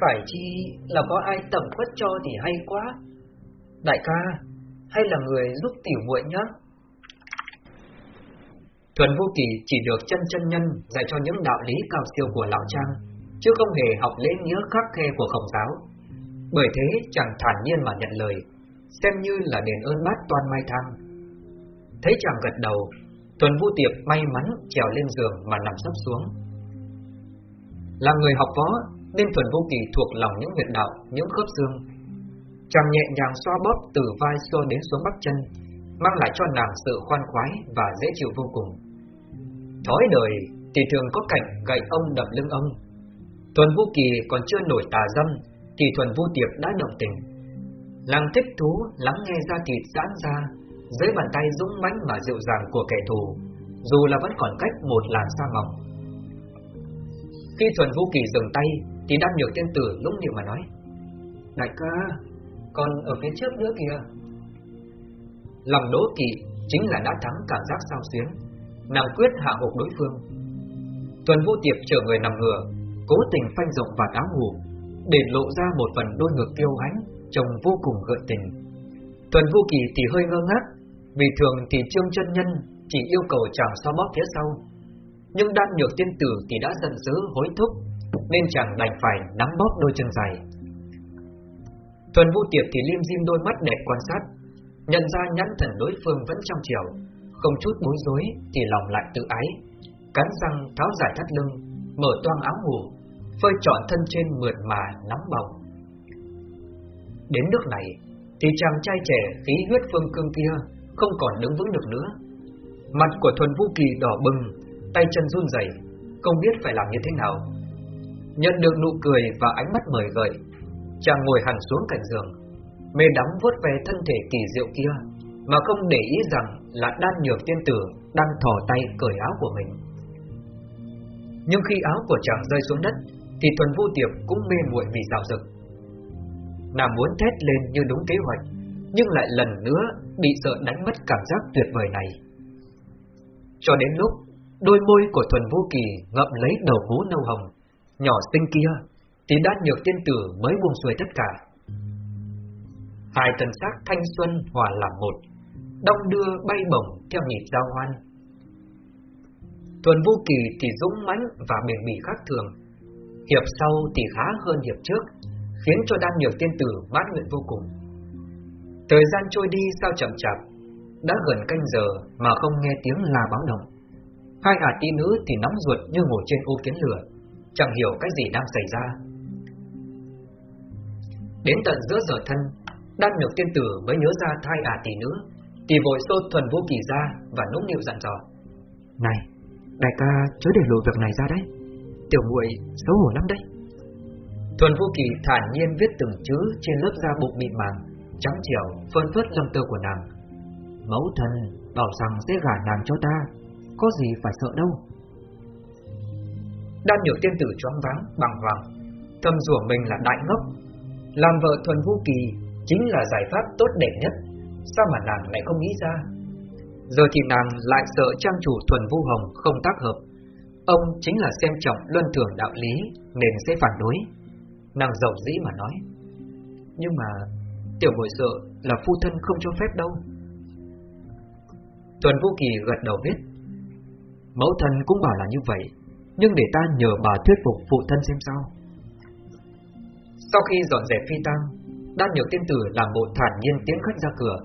Phải chi là có ai tẩm quất cho thì hay quá. Đại ca, hay là người giúp tiểu muội nhá? Thuần Vô Kỳ chỉ được chân chân nhân dạy cho những đạo lý cao siêu của lão trang, chứ không hề học lễ nghĩa khắc khe của khổng giáo. Bởi thế chàng thản nhiên mà nhận lời, xem như là đền ơn bát toàn mai thăng. Thấy chàng gật đầu, Thuần Vũ Tiệp may mắn trèo lên giường mà nằm sấp xuống. Là người học võ nên Thuần Vô Kỳ thuộc lòng những huyệt đạo, những khớp xương. Chàng nhẹ nhàng xoa bóp từ vai xô đến xuống bắp chân, mang lại cho nàng sự khoan khoái và dễ chịu vô cùng. Thói đời thì thường có cảnh gậy ông đập lưng ông. Thuần Vũ Kỳ còn chưa nổi tà dâm thì Thuần Vũ Tiệp đã động tình. Nàng thích thú lắng nghe da thịt giãn ra dưới bàn tay dũng mãnh mà dịu dàng của kẻ thù, dù là vẫn còn cách một làn xa mỏng. Khi Thuần Vũ Kỳ dừng tay thì đang nhược tiên tử lúc điệu mà nói Đại ca, còn ở phía trước nữa kìa. Lòng đố kỵ chính là đã thắng cảm giác sao xuyến Nàng quyết hạ hộp đối phương. Tuần vô Tiệp chờ người nằm ngửa, Cố tình phanh rộng và áo ngủ, Để lộ ra một phần đôi ngực tiêu hãnh Trông vô cùng gợi tình. Tuần vô Kỳ thì hơi ngơ ngác, Vì thường thì Trương chân Nhân Chỉ yêu cầu chàng so bóp phía sau. Nhưng đan nhược tiên tử thì đã giận dữ, hối thúc, Nên chàng đành phải nắm bóp đôi chân dài. Tuần Vũ Tiệp thì liêm diêm đôi mắt đẹp quan sát Nhận ra nhãn thần đối phương vẫn trong chiều Không chút bối rối Thì lòng lại tự ái. Cắn răng tháo giải thắt lưng Mở toang áo ngủ Phơi trọn thân trên mượt mà nóng bỏng. Đến nước này Thì chàng trai trẻ khí huyết phương cương kia Không còn đứng vững được nữa. Mặt của thuần vũ kỳ đỏ bừng Tay chân run rẩy, Không biết phải làm như thế nào. Nhận được nụ cười và ánh mắt mời gợi Chàng ngồi hẳn xuống cạnh giường. Mê đắm vuốt về thân thể kỳ diệu kia, Mà không để ý rằng là đan nhược tiên tử Đang thò tay cởi áo của mình. Nhưng khi áo của chàng rơi xuống đất, Thì Thuần Vu Tiệp cũng mê muội vì dạo dực Nàng muốn thét lên như đúng kế hoạch, Nhưng lại lần nữa bị sợ đánh mất cảm giác tuyệt vời này. Cho đến lúc Đôi môi của Thuần Vô Kỳ ngậm lấy đầu vú nâu hồng, Nhỏ xinh kia thì đát nhược tiên tử mới buông xuôi tất cả Hai thần sắc thanh xuân hòa làm một, đông đưa bay bổng theo nhịp giao hoan. Tuần vô Kỳ thì dũng mãnh và bền bỉ khác thường, hiệp sau thì khá hơn hiệp trước, khiến cho đan nhược tiên tử mãn nguyện vô cùng. Thời gian trôi đi sao chậm chạp, đã gần canh giờ mà không nghe tiếng la báo động. Hai ả ti nữ thì nóng ruột như ngồi trên ô kiến lửa, chẳng hiểu cái gì đang xảy ra. Đến tận giữa giờ thân, đan nhược tiên tử mới nhớ ra thai ả tỷ nữ, thì vội xô thuần vô kỳ ra và nũng nịu dặn dò. Này, đại ca chớ để lộ việc này ra đấy, tiểu muội xấu hổ lắm đấy. Thuần vô kỳ thản nhiên viết từng chữ trên lớp da bụng mịn màng, trắng trẻo, phân phớt lông tơ của nàng. Mẫu thần bảo rằng sẽ gả nàng cho ta, có gì phải sợ đâu. Đan nhược tiên tử choáng váng, bằng hoàng, thầm rủa mình là đại ngốc. Làm vợ thuần Vũ kỳ chính là giải pháp tốt đẹp nhất, sao mà nàng lại không nghĩ ra? Giờ thì nàng lại sợ trang chủ thuần vu hồng không tác hợp. Ông chính là xem trọng luân thường đạo lý nên sẽ phản đối. Nàng giàu dĩ mà nói. Nhưng mà tiểu muội sợ là phu thân không cho phép đâu. Tuần Vũ Kỳ gật đầu biết. Mẫu thân cũng bảo là như vậy, nhưng để ta nhờ bà thuyết phục phụ thân xem sao. Sau khi dọn dẹp phi tang, đan nhược tiên tử làm bộ thản nhiên tiến khách ra cửa.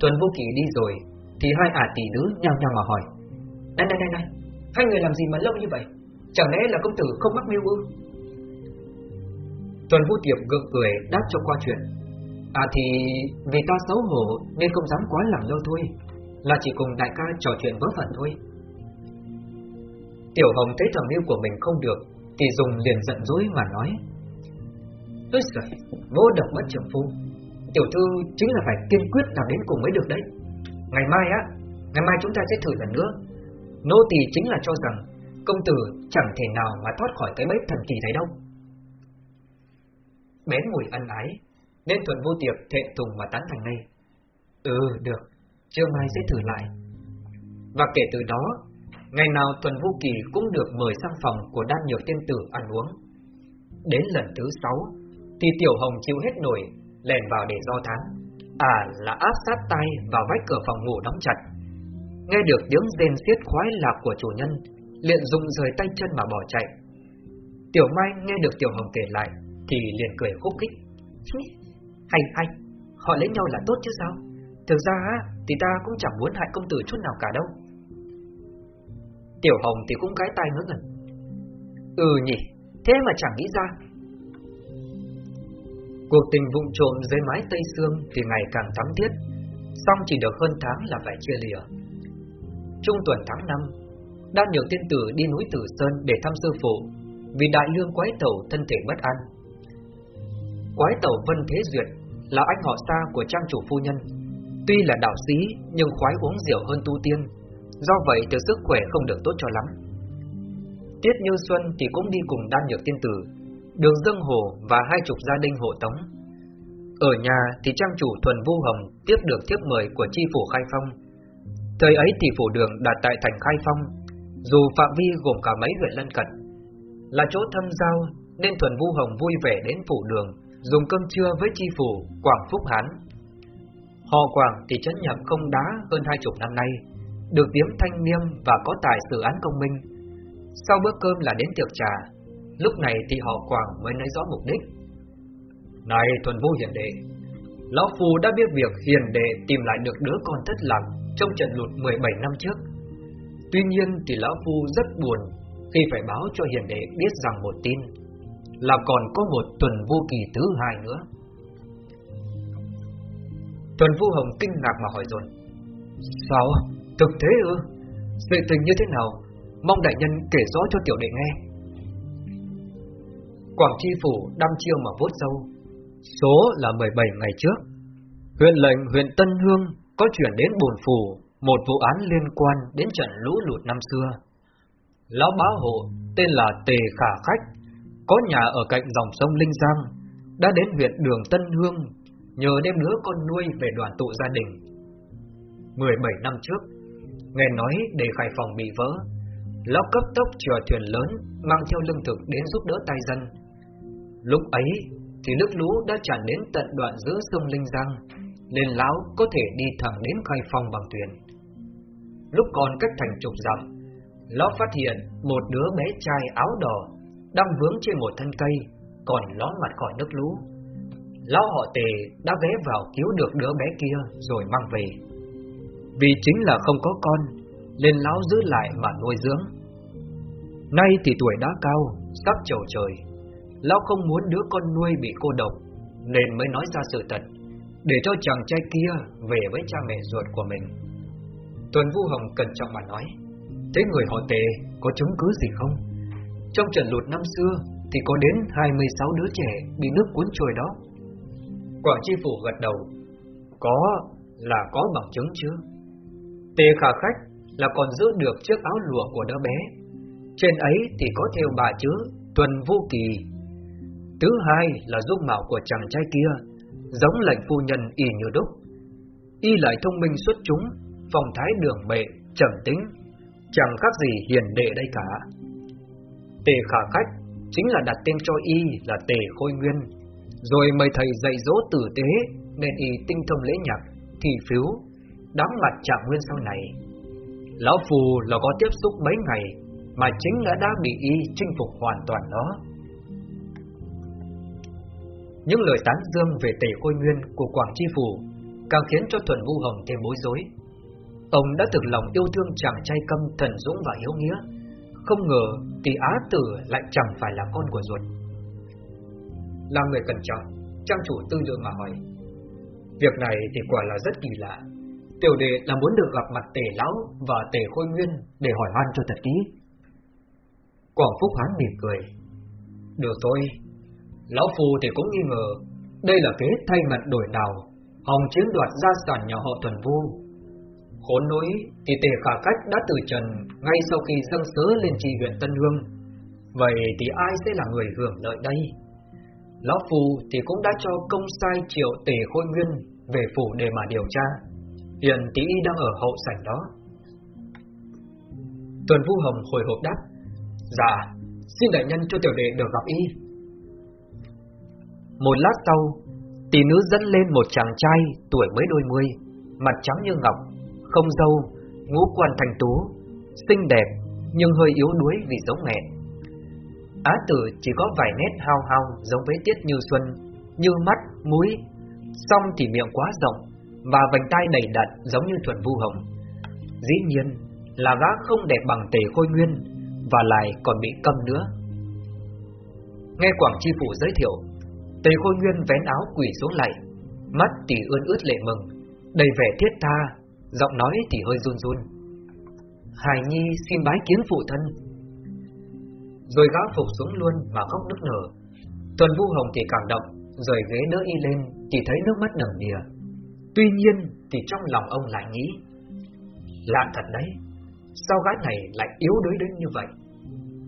Tuần vô Kỳ đi rồi, thì hai ả tỷ nữ nhao nhao mà hỏi. Này này này này, hai người làm gì mà lâu như vậy? Chẳng lẽ là công tử không mắc mưu ư? Tuần Vũ Tiệp gượng cười đáp cho qua chuyện. À thì vì ta xấu hổ nên không dám quá làm lâu thôi, là chỉ cùng đại ca trò chuyện vớ vẩn thôi. Tiểu Hồng thấy thằng yêu của mình không được, thì dùng liền giận dỗi mà nói. Ôi giời, vô độc mất trưởng phu. Tiểu thư chính là phải kiên quyết làm đến cùng mới được đấy. Ngày mai á, ngày mai chúng ta sẽ thử lần nữa. Nô tỳ chính là cho rằng công tử chẳng thể nào mà thoát khỏi cái bẫy thần kỳ này đâu. Bén mùi ân ái, nên Thuận Vô Tiệp thẹn thùng mà tán thành ngay. Ừ, được, trưa mai sẽ thử lại. Và kể từ đó, ngày nào Thuần Vô Kỳ cũng được mời sang phòng của đan nhược tiên tử ăn uống. Đến lần thứ sáu, thì Tiểu Hồng chịu hết nổi, lèn vào để do thán. À là áp sát tay vào vách cửa phòng ngủ đóng chặt. Nghe được tiếng rên xiết khoái lạc của chủ nhân, liền dùng rời tay chân mà bỏ chạy. Tiểu Mai nghe được Tiểu Hồng kể lại, thì liền cười khúc khích. Hay hay, họ lấy nhau là tốt chứ sao? Thực ra thì ta cũng chẳng muốn hại công tử chút nào cả đâu. Tiểu Hồng thì cũng gái tai ngớ ngẩn. Ừ nhỉ, thế mà chẳng nghĩ ra. Cuộc tình vụng trộm dưới mái Tây Sương thì ngày càng thắm thiết, xong chỉ được hơn tháng là phải chia lìa. Trung tuần tháng 5, Đan nhiều tiên tử đi núi Tử Sơn để thăm sư phụ, vì đại lương quái tẩu thân thể bất an. Quái tẩu Vân Thế Duyệt là anh họ xa của trang chủ phu nhân, tuy là đạo sĩ nhưng khoái uống rượu hơn tu tiên, do vậy từ sức khỏe không được tốt cho lắm. Tiết Như Xuân thì cũng đi cùng Đan Nhược Tiên Tử, Đường Dương Hồ và hai chục gia đình hộ tống. Ở nhà thì trang chủ Thuần Vu Hồng tiếp được thiếp mời của chi phủ Khai Phong. Thời ấy thì phủ đường đặt tại thành Khai Phong, dù phạm vi gồm cả mấy huyện lân cận. Là chỗ thâm giao nên Thuần Vu Hồng vui vẻ đến phủ đường, dùng cơm trưa với chi phủ Quảng Phúc Hán. Họ Quảng thì chấn nhập không đá hơn hai chục năm nay, được tiếng thanh niêm và có tài xử án công minh. Sau bữa cơm là đến tiệc trà, lúc này thì họ Quảng mới nói rõ mục đích. Này thuần vô hiền đệ, Lão Phu đã biết việc hiền đệ tìm lại được đứa con thất lạc trong trận lụt 17 năm trước. Tuy nhiên thì Lão Phu rất buồn khi phải báo cho hiền đệ biết rằng một tin, là còn có một tuần vô kỳ thứ hai nữa. Tuần vô hồng kinh ngạc mà hỏi dồn Sao? Thực thế ư? Sự tình như thế nào? Mong đại nhân kể rõ cho tiểu đệ nghe. Quảng Chi Phủ đăm chiêu mà vốt sâu. Số là 17 ngày trước. Huyện lệnh huyện Tân Hương có chuyển đến bồn phủ một vụ án liên quan đến trận lũ lụt năm xưa. Lão bá hộ tên là Tề Khả Khách, có nhà ở cạnh dòng sông Linh Giang, đã đến huyện Đường Tân Hương nhờ đem đứa con nuôi về đoàn tụ gia đình. 17 năm trước, nghe nói để khai phòng bị vỡ, lão cấp tốc chừa thuyền lớn mang theo lương thực đến giúp đỡ tay dân. Lúc ấy thì nước lũ đã tràn đến tận đoạn giữa sông Linh Giang, nên lão có thể đi thẳng đến khai phong bằng thuyền. Lúc còn cách thành chục dặm, lão phát hiện một đứa bé trai áo đỏ đang vướng trên một thân cây, còn ló mặt khỏi nước lũ. lão họ tề đã ghé vào cứu được đứa bé kia rồi mang về. Vì chính là không có con, nên lão giữ lại mà nuôi dưỡng. Nay thì tuổi đã cao, sắp chầu trời, lão không muốn đứa con nuôi bị cô độc, nên mới nói ra sự thật, để cho chàng trai kia về với cha mẹ ruột của mình. Tuần Vu Hồng cẩn trọng mà nói, thế người họ tề có chứng cứ gì không? Trong trận lụt năm xưa thì có đến 26 đứa trẻ bị nước cuốn trôi đó. Quảng Chi Phủ gật đầu, có là có bằng chứng chứ. Tề khả khách là còn giữ được chiếc áo lụa của đứa bé. Trên ấy thì có theo bà chữ Tuần Vũ Kỳ. Thứ hai là dung mạo của chàng trai kia, giống lệnh phu nhân y như đúc. Y lại thông minh xuất chúng, phong thái đường bệ, trầm tính, chẳng khác gì hiền đệ đây cả. Tề khả khách chính là đặt tên cho y là Tề Khôi Nguyên, rồi mời thầy dạy dỗ tử tế nên y tinh thông lễ nhạc, thì phiếu, đám mặt chạm nguyên sau này. Lão Phù là có tiếp xúc mấy ngày mà chính là đã bị y chinh phục hoàn toàn đó. Những lời tán dương về Tề Khôi Nguyên của Quảng Chi Phủ càng khiến cho Thuần Vu Hồng thêm bối rối. Ông đã thực lòng yêu thương chàng trai câm thần dũng và hiếu nghĩa, không ngờ tỷ Á Tử lại chẳng phải là con của ruột. Là người cẩn trọng, trang chủ tư lượng mà hỏi. Việc này thì quả là rất kỳ lạ. Tiểu đệ là muốn được gặp mặt tề lão và tề khôi nguyên để hỏi han cho thật kỹ. Quảng Phúc Hán mỉm cười. Được thôi, lão phu thì cũng nghi ngờ đây là kế thay mặt đổi đào hòng chiếm đoạt gia sản nhà họ Tuần Vu Khốn nỗi thì tề khả cách đã từ trần ngay sau khi dâng sớ lên tri huyện Tân Hương. Vậy thì ai sẽ là người hưởng lợi đây? Lão Phù thì cũng đã cho công sai triệu tề khôi nguyên về phủ để mà điều tra. Hiện tỷ y đang ở hậu sảnh đó. Tuần Vu Hồng hồi hộp đáp. Dạ, xin đại nhân cho tiểu đệ được gặp y. Một lát sau, tỷ nữ dẫn lên một chàng trai tuổi mới đôi mươi, mặt trắng như ngọc, không dâu, ngũ quan thành tú, xinh đẹp nhưng hơi yếu đuối vì giống mẹ. Á tử chỉ có vài nét hao hao giống với Tiết Như Xuân, như mắt, mũi, song thì miệng quá rộng và vành tai đầy đặn giống như Thuần Vu Hồng. Dĩ nhiên là gã không đẹp bằng Tề Khôi Nguyên và lại còn bị câm nữa. Nghe Quảng Chi Phủ giới thiệu, Tề Khôi Nguyên vén áo quỳ xuống lại, mắt thì ươn ướt lệ mừng, đầy vẻ thiết tha giọng nói thì hơi run run. Hải Nhi xin bái kiến phụ thân. Rồi gã phục xuống luôn mà khóc nức nở. Tuần Vu Hồng thì cảm động, rời ghế đỡ y lên, chỉ thấy nước mắt đầm đìa. Tuy nhiên thì trong lòng ông lại nghĩ, lạ thật đấy, sao gái này lại yếu đuối đến như vậy?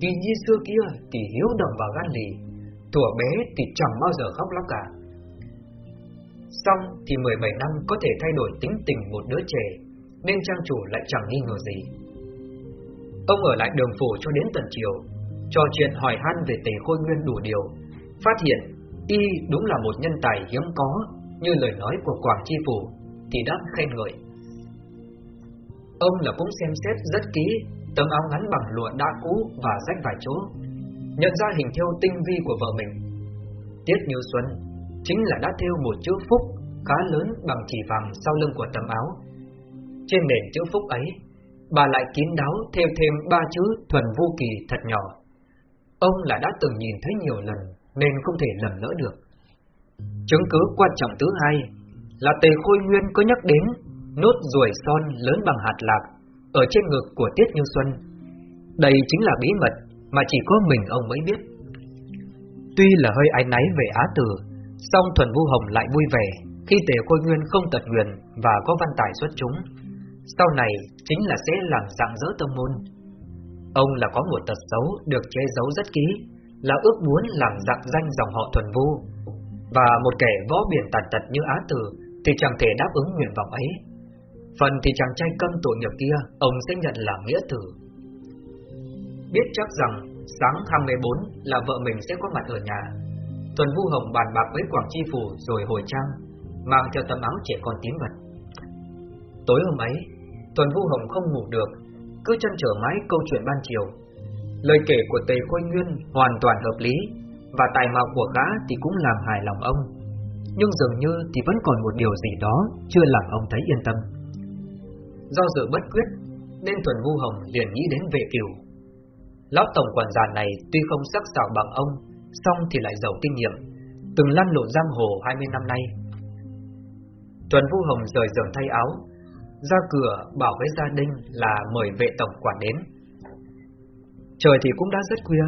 Vì nhi xưa kia thì hiếu đồng vào gan lì, tuổi bé thì chẳng bao giờ khóc lóc cả. Xong thì 17 năm có thể thay đổi tính tình một đứa trẻ, nên trang chủ lại chẳng nghi ngờ gì. Ông ở lại đường phủ cho đến tận chiều, trò chuyện hỏi han về tề khôi nguyên đủ điều, phát hiện y đúng là một nhân tài hiếm có, như lời nói của Quảng Chi Phủ, thì đã khen ngợi. Ông là cũng xem xét rất kỹ tấm áo ngắn bằng lụa đã cũ và rách vài chỗ, nhận ra hình thêu tinh vi của vợ mình. Tiết Như Xuân chính là đã thêu một chữ phúc khá lớn bằng chỉ vàng sau lưng của tấm áo. Trên nền chữ phúc ấy, bà lại kín đáo thêu thêm ba chữ thuần vô kỳ thật nhỏ. Ông là đã từng nhìn thấy nhiều lần nên không thể lầm lỡ được. Chứng cứ quan trọng thứ hai là Tề Khôi Nguyên có nhắc đến nốt ruồi son lớn bằng hạt lạc ở trên ngực của Tiết Như Xuân. Đây chính là bí mật mà chỉ có mình ông mới biết. Tuy là hơi áy náy về Á Tử, song Thuần Vu Hồng lại vui vẻ khi Tề Khôi Nguyên không tật nguyền và có văn tài xuất chúng, sau này chính là sẽ làm dạng dỡ tâm môn. Ông là có một tật xấu được che giấu rất kỹ, là ước muốn làm dạng danh dòng họ thuần vu, và một kẻ võ biển tàn tật như Á Tử thì chẳng thể đáp ứng nguyện vọng ấy. Phần thì chàng trai câm tội nghiệp kia, ông sẽ nhận là nghĩa tử. Biết chắc rằng sáng 24 là vợ mình sẽ có mặt ở nhà, Tuần Vu Hồng bàn bạc với Quảng Chi Phủ rồi hồi trang mang theo tấm áo trẻ con tím vật. Tối hôm ấy, Tuần Vũ Hồng không ngủ được, cứ chăn trở mãi câu chuyện ban chiều. Lời kể của Tề Khôi Nguyên hoàn toàn hợp lý, và tài mạo của gã thì cũng làm hài lòng ông. nhưng dường như thì vẫn còn một điều gì đó chưa làm ông thấy yên tâm. Do dự bất quyết, nên Tuần Vu Hồng liền nghĩ đến vệ kiều. Lão tổng quản già này tuy không sắc sảo bằng ông, song thì lại giàu kinh nghiệm, từng lăn lộn giang hồ 20 năm nay. Tuần Vu Hồng rời giường thay áo, ra cửa bảo với gia đình là mời vệ tổng quản đến. Trời thì cũng đã rất khuya,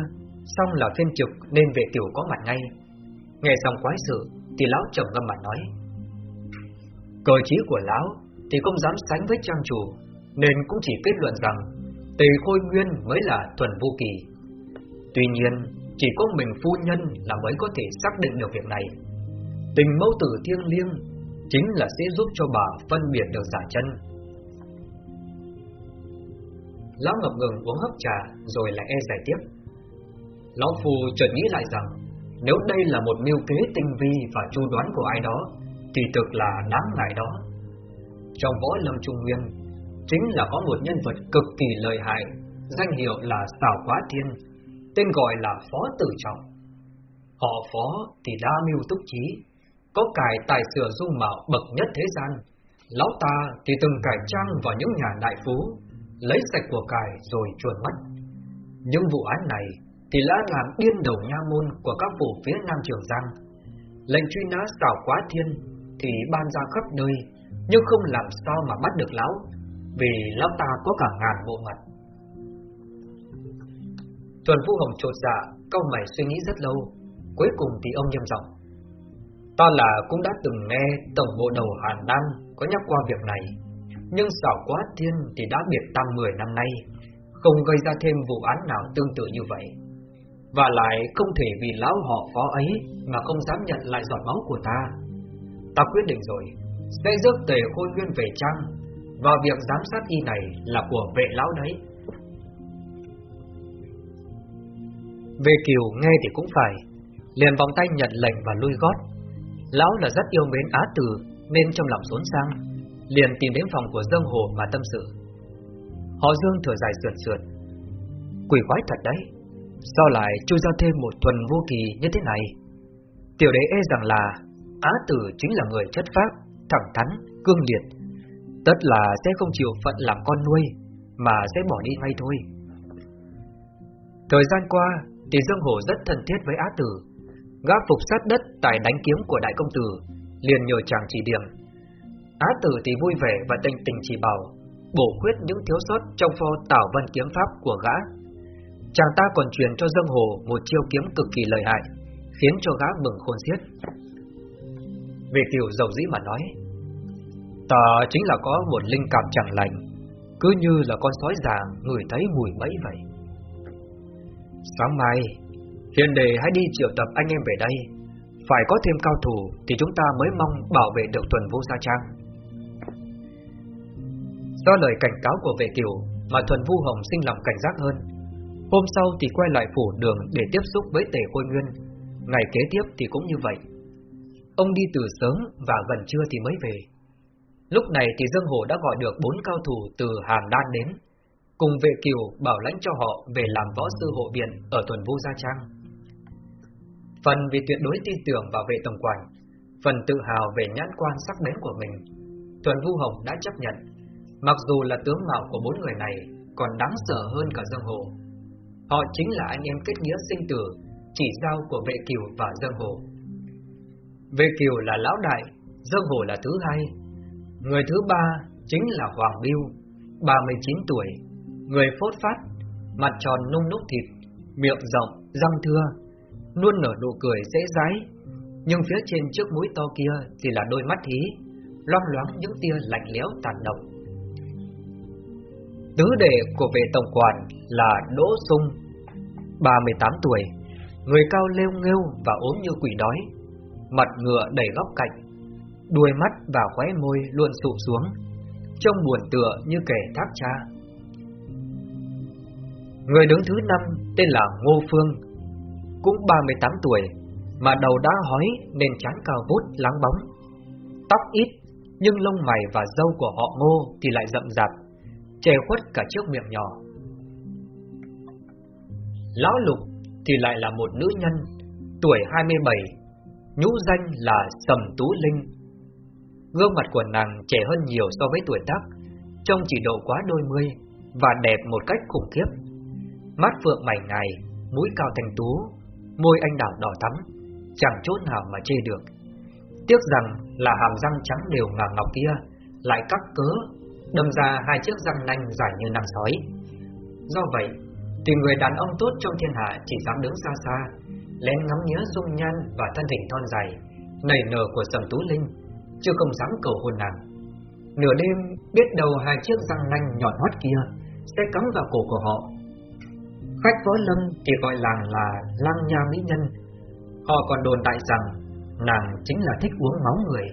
song là phiên trực nên vệ tiểu có mặt ngay. Nghe xong quái sự thì lão chồng ngâm mặt nói. Cờ trí của lão thì không dám sánh với trang chủ, nên cũng chỉ kết luận rằng Tề Khôi Nguyên mới là thuần vô kỳ. Tuy nhiên, chỉ có mình phu nhân là mới có thể xác định được việc này. Tình mẫu tử thiêng liêng chính là sẽ giúp cho bà phân biệt được giả chân. Lão ngập ngừng uống hấp trà rồi lại e giải tiếp. Lão Phu chợt nghĩ lại rằng nếu đây là một mưu kế tinh vi và chu đoán của ai đó thì thực là đáng ngại đó. Trong võ lâm trung nguyên chính là có một nhân vật cực kỳ lợi hại, danh hiệu là Xảo Quá Thiên, tên gọi là Phó Tử Trọng. Họ Phó thì đa mưu túc trí, có cải tài sửa dung mạo bậc nhất thế gian. Lão ta thì từng cải trang vào những nhà đại phú, lấy sạch của cải rồi chuồn mất. Nhưng vụ án này thì đã làm điên đầu nha môn của các phủ phía Nam Trường Giang. Lệnh truy nã xảo quá thiên thì ban ra khắp nơi, nhưng không làm sao mà bắt được lão, vì lão ta có cả ngàn bộ mặt. Tuần Vũ Hồng trột dạ, câu mày suy nghĩ rất lâu, cuối cùng thì ông nhầm giọng. Ta là cũng đã từng nghe tổng bộ đầu Hàn Đan có nhắc qua việc này, nhưng xảo quá thiên thì đã biệt tam 10 năm nay, không gây ra thêm vụ án nào tương tự như vậy. Và lại không thể vì lão họ phó ấy mà không dám nhận lại giọt máu của ta. Ta quyết định rồi, sẽ rước tề khôi nguyên về trang, và việc giám sát y này là của vệ lão đấy. Vệ kiều nghe thì cũng phải, liền vòng tay nhận lệnh và lui gót. Lão là rất yêu mến Á Tử nên trong lòng xốn sang, liền tìm đến phòng của Dương Hồ mà tâm sự. Họ Dương thở dài sườn sườn. Quỷ quái thật đấy, Sao lại chui ra thêm một thuần vô kỳ như thế này? Tiểu đế e rằng là Á tử chính là người chất phác, thẳng thắn, cương liệt. Tất là sẽ không chịu phận làm con nuôi, mà sẽ bỏ đi ngay thôi. Thời gian qua, tỷ Dương Hổ rất thân thiết với Á tử. Gã phục sát đất tại đánh kiếm của đại công tử, liền nhờ chàng chỉ điểm. Á tử thì vui vẻ và tình tình chỉ bảo, bổ khuyết những thiếu sót trong pho tảo văn kiếm pháp của gã Chàng ta còn truyền cho Dương Hồ một chiêu kiếm cực kỳ lợi hại, khiến cho gã mừng khôn xiết. Về kiểu dầu dĩ mà nói, ta chính là có một linh cảm chẳng lành, cứ như là con sói già người thấy mùi bẫy vậy. Sáng mai, hiền đề hãy đi triệu tập anh em về đây, phải có thêm cao thủ thì chúng ta mới mong bảo vệ được tuần vô Gia Trang. Do lời cảnh cáo của vệ kiều mà thuần vu hồng sinh lòng cảnh giác hơn, Hôm sau thì quay lại phủ đường để tiếp xúc với tề khôi nguyên. Ngày kế tiếp thì cũng như vậy. Ông đi từ sớm và gần trưa thì mới về. Lúc này thì Dương Hổ đã gọi được bốn cao thủ từ Hàn Đan đến Cùng vệ kiều bảo lãnh cho họ về làm võ sư hộ viện ở tuần vu Gia Trang Phần vì tuyệt đối tin tưởng vào vệ tổng quản Phần tự hào về nhãn quan sắc bén của mình Tuần Vu Hồng đã chấp nhận Mặc dù là tướng mạo của bốn người này còn đáng sợ hơn cả Dương Hổ, Họ chính là anh em kết nghĩa sinh tử, chỉ giao của vệ kiều và Dương Hổ. Vệ kiều là lão đại, Dương Hổ là thứ hai. Người thứ ba chính là Hoàng Biêu, 39 tuổi, người phốt phát, mặt tròn nung núc thịt, miệng rộng, răng thưa, luôn nở nụ cười dễ dãi, nhưng phía trên trước mũi to kia thì là đôi mắt hí, loang loáng những tia lạnh lẽo tàn độc. Tứ đệ của vệ tổng quản là Đỗ Sung, 38 tuổi, người cao lêu nghêu và ốm như quỷ đói, mặt ngựa đầy góc cạnh, đuôi mắt và khóe môi luôn sụp xuống, trông buồn tựa như kẻ thác cha. Người đứng thứ năm tên là Ngô Phương, cũng 38 tuổi, mà đầu đã hói nên trán cao vút láng bóng. Tóc ít, nhưng lông mày và râu của họ Ngô thì lại rậm rạp, che khuất cả chiếc miệng nhỏ. Lão Lục thì lại là một nữ nhân, tuổi 27, nhũ danh là Sầm Tú Linh. Gương mặt của nàng trẻ hơn nhiều so với tuổi tác, trông chỉ độ quá đôi mươi và đẹp một cách khủng khiếp. Mắt phượng mảnh ngài, mũi cao thành tú, môi anh đào đỏ thắm, chẳng chốt nào mà chê được. Tiếc rằng là hàm răng trắng đều ngà ngọc kia lại cắt cớ, đâm ra hai chiếc răng nanh dài như nàng sói. Do vậy, thì người đàn ông tốt trong thiên hạ chỉ dám đứng xa xa, lén ngắm nhớ dung nhan và thân hình thon dài, nảy nở của Sầm Tú Linh, chưa không dám cầu hôn nàng. Nửa đêm, biết đầu hai chiếc răng nanh nhọn hoắt kia sẽ cắm vào cổ của họ. Khách võ lâm thì gọi làng là lang nha mỹ nhân. Họ còn đồn đại rằng nàng chính là thích uống máu người.